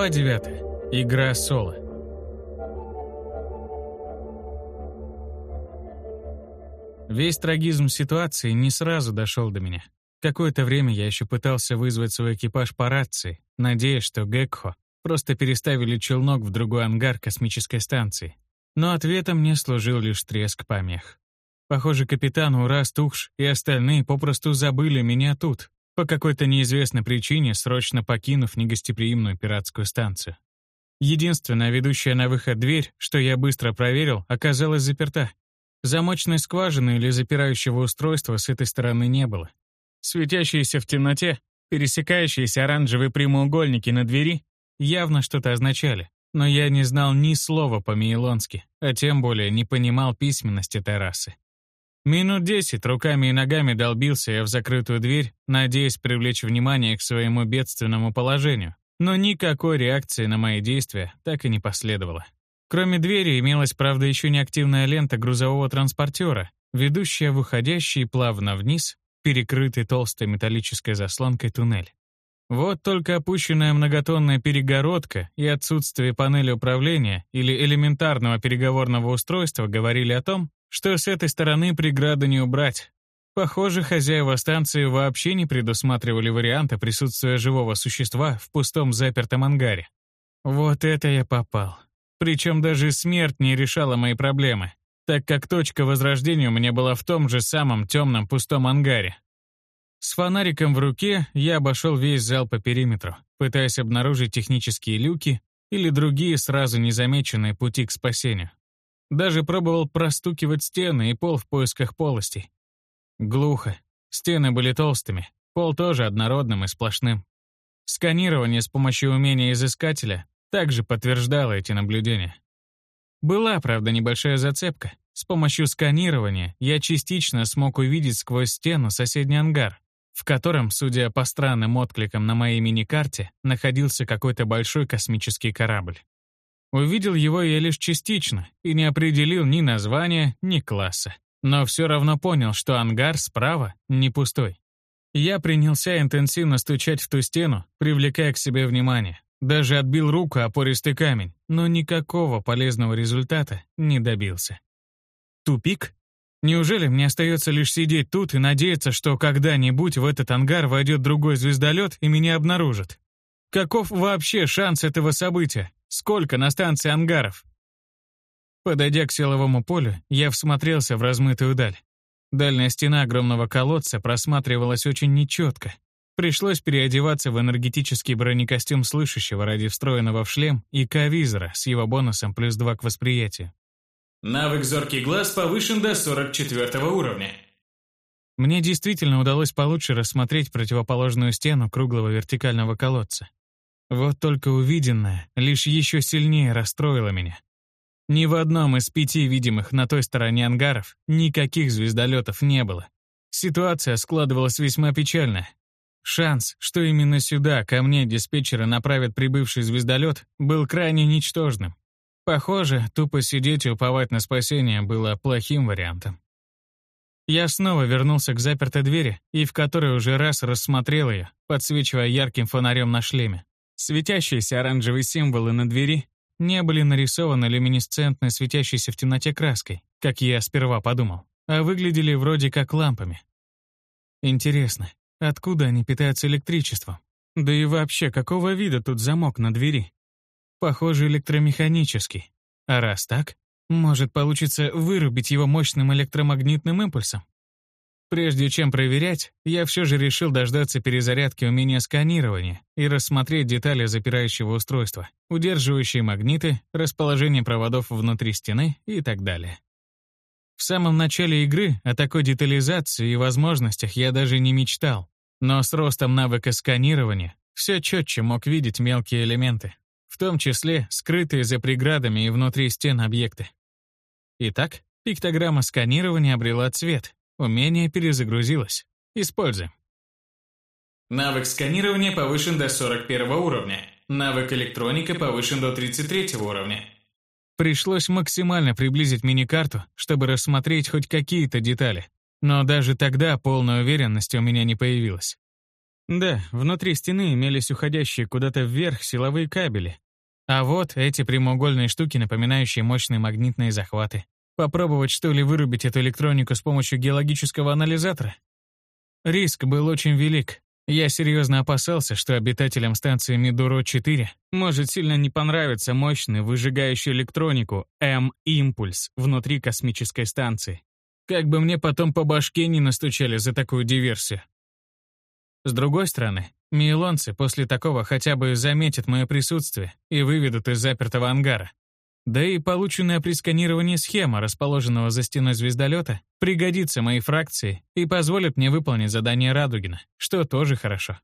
Глава 9. Игра соло. Весь трагизм ситуации не сразу дошел до меня. Какое-то время я еще пытался вызвать свой экипаж по рации, надеясь, что Гекхо просто переставили челнок в другой ангар космической станции. Но ответом мне служил лишь треск помех. Похоже, капитан Урас Тухш и остальные попросту забыли меня тут, по какой-то неизвестной причине срочно покинув негостеприимную пиратскую станцию. Единственная ведущая на выход дверь, что я быстро проверил, оказалась заперта. Замочной скважины или запирающего устройства с этой стороны не было. Светящиеся в темноте, пересекающиеся оранжевые прямоугольники на двери явно что-то означали, но я не знал ни слова по-мейлонски, а тем более не понимал письменности террасы. Минут десять руками и ногами долбился я в закрытую дверь, надеясь привлечь внимание к своему бедственному положению. Но никакой реакции на мои действия так и не последовало. Кроме двери имелась, правда, еще неактивная лента грузового транспортера, ведущая в уходящий плавно вниз, перекрытый толстой металлической заслонкой туннель. Вот только опущенная многотонная перегородка и отсутствие панели управления или элементарного переговорного устройства говорили о том, что с этой стороны преграды не убрать. Похоже, хозяева станции вообще не предусматривали варианта присутствия живого существа в пустом запертом ангаре. Вот это я попал. Причем даже смерть не решала мои проблемы, так как точка возрождения у меня была в том же самом темном пустом ангаре. С фонариком в руке я обошел весь зал по периметру, пытаясь обнаружить технические люки или другие сразу незамеченные пути к спасению. Даже пробовал простукивать стены и пол в поисках полостей. Глухо. Стены были толстыми, пол тоже однородным и сплошным. Сканирование с помощью умения изыскателя также подтверждало эти наблюдения. Была, правда, небольшая зацепка. С помощью сканирования я частично смог увидеть сквозь стену соседний ангар, в котором, судя по странным откликам на моей мини-карте, находился какой-то большой космический корабль. Увидел его я лишь частично и не определил ни названия, ни класса. Но все равно понял, что ангар справа не пустой. Я принялся интенсивно стучать в ту стену, привлекая к себе внимание. Даже отбил руку о пористый камень, но никакого полезного результата не добился. Тупик? Неужели мне остается лишь сидеть тут и надеяться, что когда-нибудь в этот ангар войдет другой звездолет и меня обнаружит? Каков вообще шанс этого события? Сколько на станции ангаров? Подойдя к силовому полю, я всмотрелся в размытую даль. Дальняя стена огромного колодца просматривалась очень нечетко. Пришлось переодеваться в энергетический бронекостюм слышащего ради встроенного в шлем и К-визора с его бонусом плюс 2 к восприятию. Навык «Зоркий глаз» повышен до 44 уровня. Мне действительно удалось получше рассмотреть противоположную стену круглого вертикального колодца. Вот только увиденное лишь еще сильнее расстроило меня. Ни в одном из пяти видимых на той стороне ангаров никаких звездолетов не было. Ситуация складывалась весьма печально. Шанс, что именно сюда ко мне диспетчеры направят прибывший звездолет, был крайне ничтожным. Похоже, тупо сидеть и уповать на спасение было плохим вариантом. Я снова вернулся к запертой двери и в которой уже раз рассмотрел ее, подсвечивая ярким фонарем на шлеме. Светящиеся оранжевые символы на двери не были нарисованы люминесцентной светящейся в темноте краской, как я сперва подумал, а выглядели вроде как лампами. Интересно, откуда они питаются электричеством? Да и вообще, какого вида тут замок на двери? Похоже, электромеханический. А раз так, может получится вырубить его мощным электромагнитным импульсом? Прежде чем проверять, я все же решил дождаться перезарядки умения сканирования и рассмотреть детали запирающего устройства, удерживающие магниты, расположение проводов внутри стены и так далее. В самом начале игры о такой детализации и возможностях я даже не мечтал, но с ростом навыка сканирования все четче мог видеть мелкие элементы, в том числе скрытые за преградами и внутри стен объекты. Итак, пиктограмма сканирования обрела цвет, Умение перезагрузилось. Используем. Навык сканирования повышен до 41 уровня. Навык электроника повышен до 33 уровня. Пришлось максимально приблизить мини-карту, чтобы рассмотреть хоть какие-то детали. Но даже тогда полной уверенности у меня не появилось. Да, внутри стены имелись уходящие куда-то вверх силовые кабели. А вот эти прямоугольные штуки, напоминающие мощные магнитные захваты. Попробовать, что ли, вырубить эту электронику с помощью геологического анализатора? Риск был очень велик. Я серьезно опасался, что обитателям станции Мидуро-4 может сильно не понравиться мощный, выжигающий электронику М-импульс внутри космической станции. Как бы мне потом по башке не настучали за такую диверсию. С другой стороны, мейлонцы после такого хотя бы заметят мое присутствие и выведут из запертого ангара. Да и полученная при сканировании схема, расположенного за стеной звездолета, пригодится моей фракции и позволит мне выполнить задание Радугина, что тоже хорошо.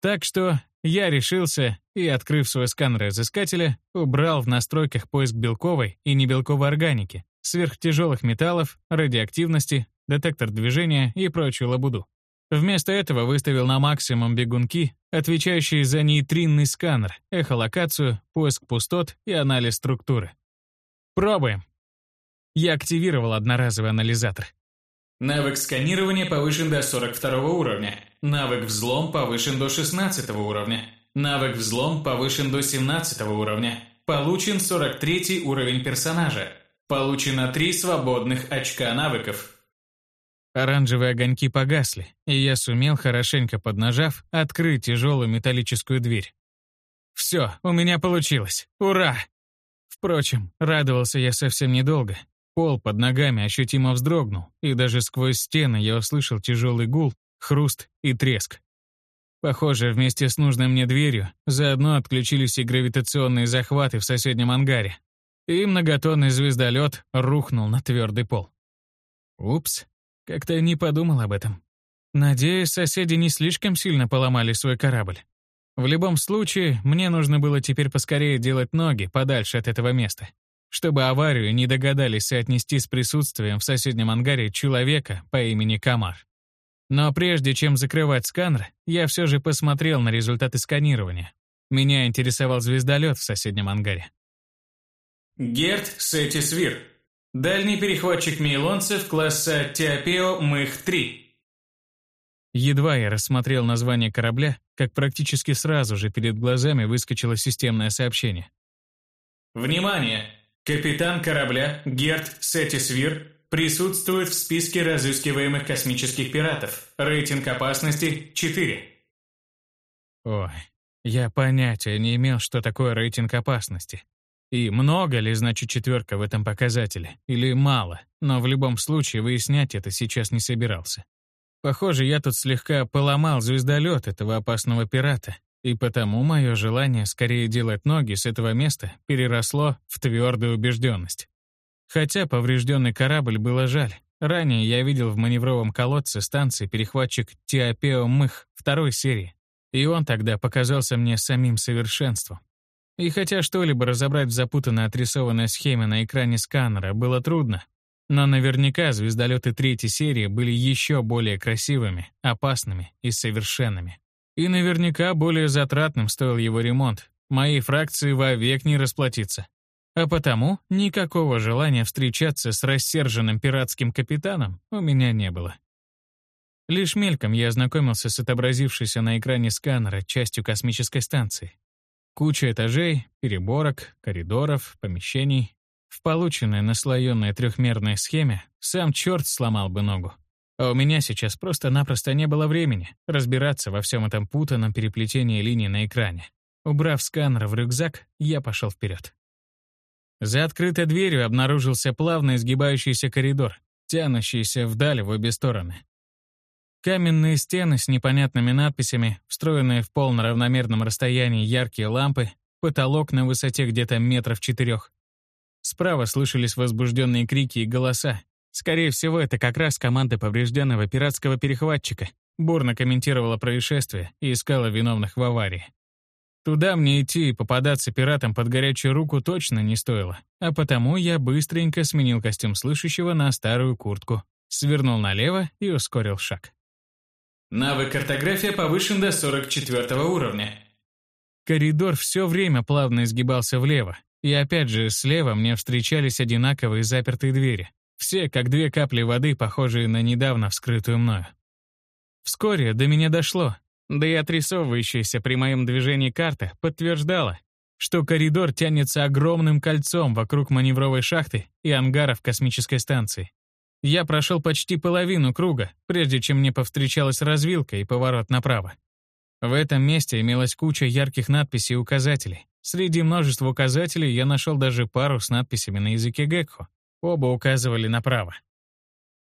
Так что я решился и, открыв свой сканер изыскателя, убрал в настройках поиск белковой и небелковой органики, сверхтяжелых металлов, радиоактивности, детектор движения и прочую лабуду. Вместо этого выставил на максимум бегунки, отвечающие за нейтринный сканер, эхолокацию, поиск пустот и анализ структуры. Пробуем. Я активировал одноразовый анализатор. Навык сканирования повышен до 42 уровня. Навык взлом повышен до 16 уровня. Навык взлом повышен до 17 уровня. Получен 43 уровень персонажа. Получено 3 свободных очка навыков. Оранжевые огоньки погасли, и я сумел, хорошенько поднажав, открыть тяжелую металлическую дверь. Все, у меня получилось. Ура! Впрочем, радовался я совсем недолго. Пол под ногами ощутимо вздрогнул, и даже сквозь стены я услышал тяжелый гул, хруст и треск. Похоже, вместе с нужной мне дверью заодно отключились и гравитационные захваты в соседнем ангаре. И многотонный звездолет рухнул на твердый пол. Упс, как-то не подумал об этом. Надеюсь, соседи не слишком сильно поломали свой корабль. В любом случае, мне нужно было теперь поскорее делать ноги подальше от этого места, чтобы аварию не догадались соотнести с присутствием в соседнем ангаре человека по имени Камар. Но прежде чем закрывать сканер, я все же посмотрел на результаты сканирования. Меня интересовал звездолет в соседнем ангаре. Герт Сетисвир, Дальний перехватчик мейлонцев класса Теопео Мых-3. Едва я рассмотрел название корабля, как практически сразу же перед глазами выскочило системное сообщение. Внимание! Капитан корабля Герт Сетисвир присутствует в списке разыскиваемых космических пиратов. Рейтинг опасности 4. Ой, я понятия не имел, что такое рейтинг опасности. И много ли, значит, четверка в этом показателе? Или мало? Но в любом случае выяснять это сейчас не собирался. Похоже, я тут слегка поломал звездолет этого опасного пирата, и потому мое желание скорее делать ноги с этого места переросло в твердую убежденность. Хотя поврежденный корабль было жаль. Ранее я видел в маневровом колодце станции перехватчик Тиопео Мых второй серии, и он тогда показался мне самим совершенством. И хотя что-либо разобрать в запутанной отрисованной схеме на экране сканера было трудно, но наверняка звездолеты третьей серии были еще более красивыми, опасными и совершенными. И наверняка более затратным стоил его ремонт. Моей фракции вовек не расплатиться. А потому никакого желания встречаться с рассерженным пиратским капитаном у меня не было. Лишь мельком я ознакомился с отобразившейся на экране сканера частью космической станции. Куча этажей, переборок, коридоров, помещений. В полученной наслоенной трехмерной схеме сам черт сломал бы ногу. А у меня сейчас просто-напросто не было времени разбираться во всем этом путанном переплетении линий на экране. Убрав сканер в рюкзак, я пошел вперед. За открытой дверью обнаружился плавно изгибающийся коридор, тянущийся вдаль в обе стороны. Каменные стены с непонятными надписями, встроенные в пол на равномерном расстоянии яркие лампы, потолок на высоте где-то метров четырех. Справа слышались возбужденные крики и голоса. Скорее всего, это как раз команда поврежденного пиратского перехватчика. Бурно комментировала происшествие и искала виновных в аварии. Туда мне идти и попадаться пиратам под горячую руку точно не стоило, а потому я быстренько сменил костюм слышащего на старую куртку, свернул налево и ускорил шаг. Навык картография повышен до 44 уровня. Коридор все время плавно изгибался влево, и опять же слева мне встречались одинаковые запертые двери, все как две капли воды, похожие на недавно вскрытую мною. Вскоре до меня дошло. Да и отрисовывающаяся при моем движении карта подтверждала, что коридор тянется огромным кольцом вокруг маневровой шахты и ангаров космической станции. Я прошел почти половину круга, прежде чем мне повстречалась развилка и поворот направо. В этом месте имелась куча ярких надписей и указателей. Среди множества указателей я нашел даже пару с надписями на языке Гекхо. Оба указывали направо.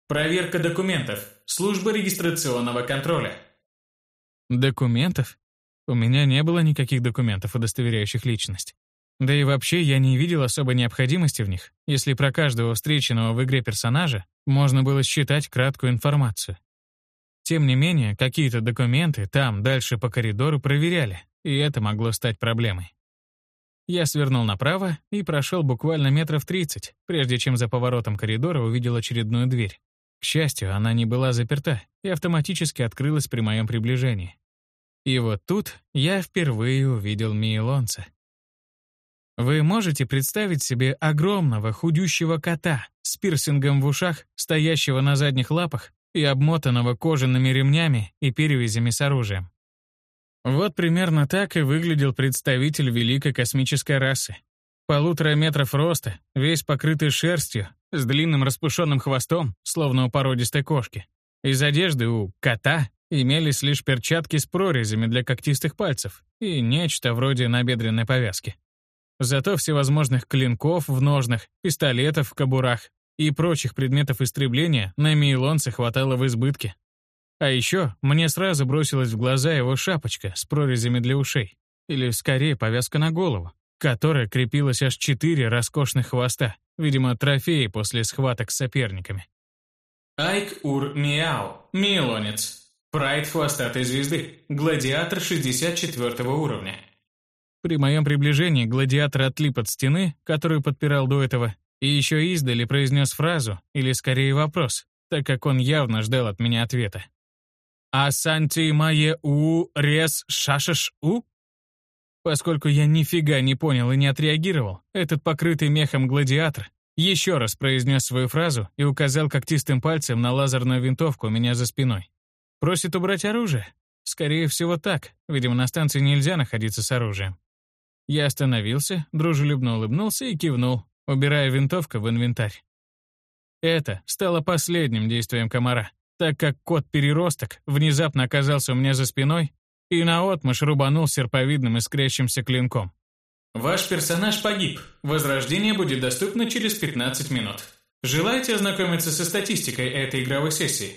Проверка документов. Служба регистрационного контроля. Документов? У меня не было никаких документов, удостоверяющих личность. Да и вообще я не видел особой необходимости в них, если про каждого встреченного в игре персонажа можно было считать краткую информацию. Тем не менее, какие-то документы там, дальше по коридору проверяли, и это могло стать проблемой. Я свернул направо и прошел буквально метров 30, прежде чем за поворотом коридора увидел очередную дверь. К счастью, она не была заперта и автоматически открылась при моем приближении. И вот тут я впервые увидел Миелонца. Вы можете представить себе огромного худющего кота с пирсингом в ушах, стоящего на задних лапах и обмотанного кожаными ремнями и перевязями с оружием. Вот примерно так и выглядел представитель великой космической расы. Полутора метров роста, весь покрытый шерстью, с длинным распушенным хвостом, словно у породистой кошки. Из одежды у кота имелись лишь перчатки с прорезями для когтистых пальцев и нечто вроде набедренной повязки. Зато всевозможных клинков в ножнах, пистолетов в кобурах и прочих предметов истребления на мейлонце хватало в избытке. А еще мне сразу бросилась в глаза его шапочка с прорезями для ушей, или скорее повязка на голову, которая крепилась аж четыре роскошных хвоста, видимо, трофеи после схваток с соперниками. Айк Ур Миау, Мейлонец, прайд хвостатой звезды, гладиатор 64 уровня. При моем приближении гладиатор отлип от стены, которую подпирал до этого, и еще издали произнес фразу, или скорее вопрос, так как он явно ждал от меня ответа. «Асанти мае у рес шашаш у?» Поскольку я нифига не понял и не отреагировал, этот покрытый мехом гладиатор еще раз произнес свою фразу и указал когтистым пальцем на лазерную винтовку у меня за спиной. Просит убрать оружие? Скорее всего так, видимо, на станции нельзя находиться с оружием. Я остановился, дружелюбно улыбнулся и кивнул, убирая винтовку в инвентарь. Это стало последним действием комара, так как кот-переросток внезапно оказался у меня за спиной и наотмашь рубанул серповидным искрящимся клинком. Ваш персонаж погиб. Возрождение будет доступно через 15 минут. Желаете ознакомиться со статистикой этой игровой сессии?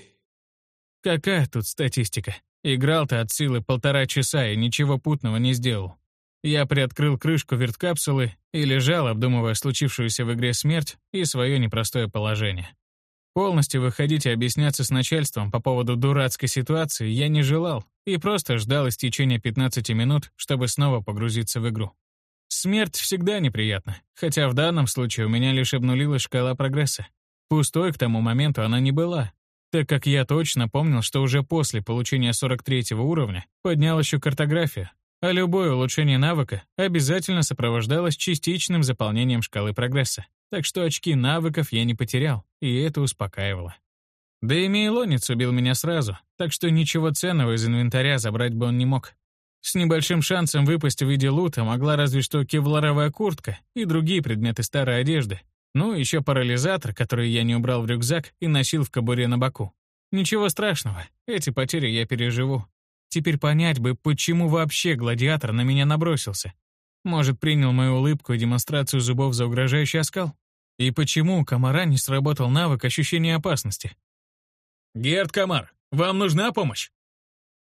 Какая тут статистика? Играл-то от силы полтора часа и ничего путного не сделал. Я приоткрыл крышку верткапсулы и лежал, обдумывая случившуюся в игре смерть и свое непростое положение. Полностью выходить и объясняться с начальством по поводу дурацкой ситуации я не желал и просто ждал истечения 15 минут, чтобы снова погрузиться в игру. Смерть всегда неприятна, хотя в данном случае у меня лишь обнулилась шкала прогресса. Пустой к тому моменту она не была, так как я точно помнил, что уже после получения 43 уровня поднял еще картографию, а любое улучшение навыка обязательно сопровождалось частичным заполнением шкалы прогресса. Так что очки навыков я не потерял, и это успокаивало. Да и Мейлонец убил меня сразу, так что ничего ценного из инвентаря забрать бы он не мог. С небольшим шансом выпасть в виде лута могла разве что кевларовая куртка и другие предметы старой одежды. Ну, еще парализатор, который я не убрал в рюкзак и носил в кобуре на боку. Ничего страшного, эти потери я переживу. Теперь понять бы, почему вообще гладиатор на меня набросился. Может, принял мою улыбку и демонстрацию зубов за угрожающий оскал? И почему у комара не сработал навык ощущения опасности? «Герд Комар, вам нужна помощь?»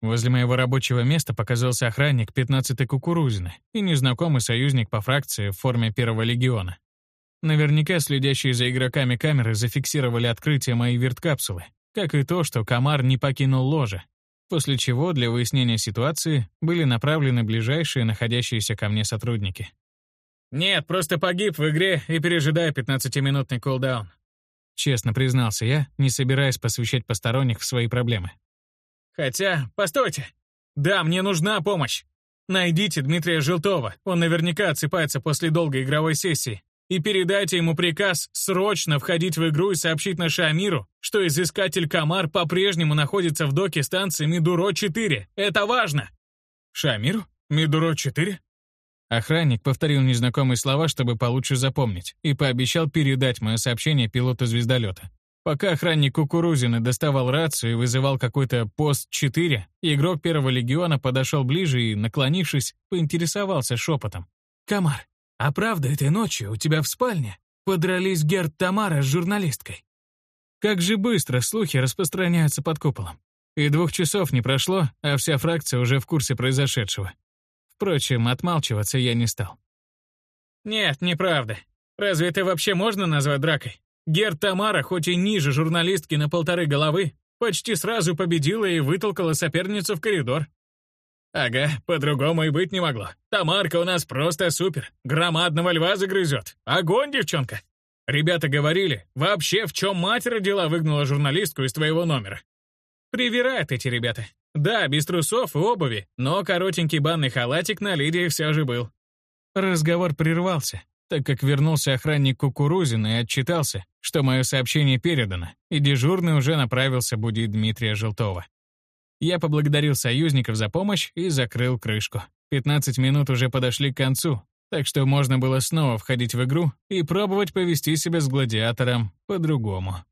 Возле моего рабочего места показался охранник 15-й Кукурузины и незнакомый союзник по фракции в форме Первого Легиона. Наверняка следящие за игроками камеры зафиксировали открытие моей верткапсулы, как и то, что комар не покинул ложе, после чего для выяснения ситуации были направлены ближайшие находящиеся ко мне сотрудники. «Нет, просто погиб в игре и пережидаю 15-минутный кулдаун», честно признался я, не собираясь посвящать посторонних в свои проблемы. «Хотя, постойте! Да, мне нужна помощь! Найдите Дмитрия Желтова, он наверняка отсыпается после долгой игровой сессии. И передайте ему приказ срочно входить в игру и сообщить на Шамиру, что изыскатель Камар по-прежнему находится в доке станции Мидуро-4. Это важно!» «Шамиру? Мидуро-4?» Охранник повторил незнакомые слова, чтобы получше запомнить, и пообещал передать мое сообщение пилоту звездолета. Пока охранник Кукурузина доставал рацию и вызывал какой-то пост 4, игрок первого легиона подошел ближе и, наклонившись, поинтересовался шепотом. «Камар, а правда этой ночью у тебя в спальне подрались Герд Тамара с журналисткой?» Как же быстро слухи распространяются под куполом. И двух часов не прошло, а вся фракция уже в курсе произошедшего. Впрочем, отмалчиваться я не стал. «Нет, неправда. Разве это вообще можно назвать дракой? Герд Тамара, хоть и ниже журналистки на полторы головы, почти сразу победила и вытолкала соперницу в коридор. Ага, по-другому и быть не могло. Тамарка у нас просто супер. Громадного льва загрызет. Огонь, девчонка. Ребята говорили, вообще в чем мать родила выгнала журналистку из твоего номера. Привирают эти ребята. Да, без трусов и обуви, но коротенький банный халатик на Лидии все же был. Разговор прервался, так как вернулся охранник Кукурузин и отчитался, что мое сообщение передано, и дежурный уже направился будить Дмитрия Желтова. Я поблагодарил союзников за помощь и закрыл крышку. 15 минут уже подошли к концу, так что можно было снова входить в игру и пробовать повести себя с гладиатором по-другому.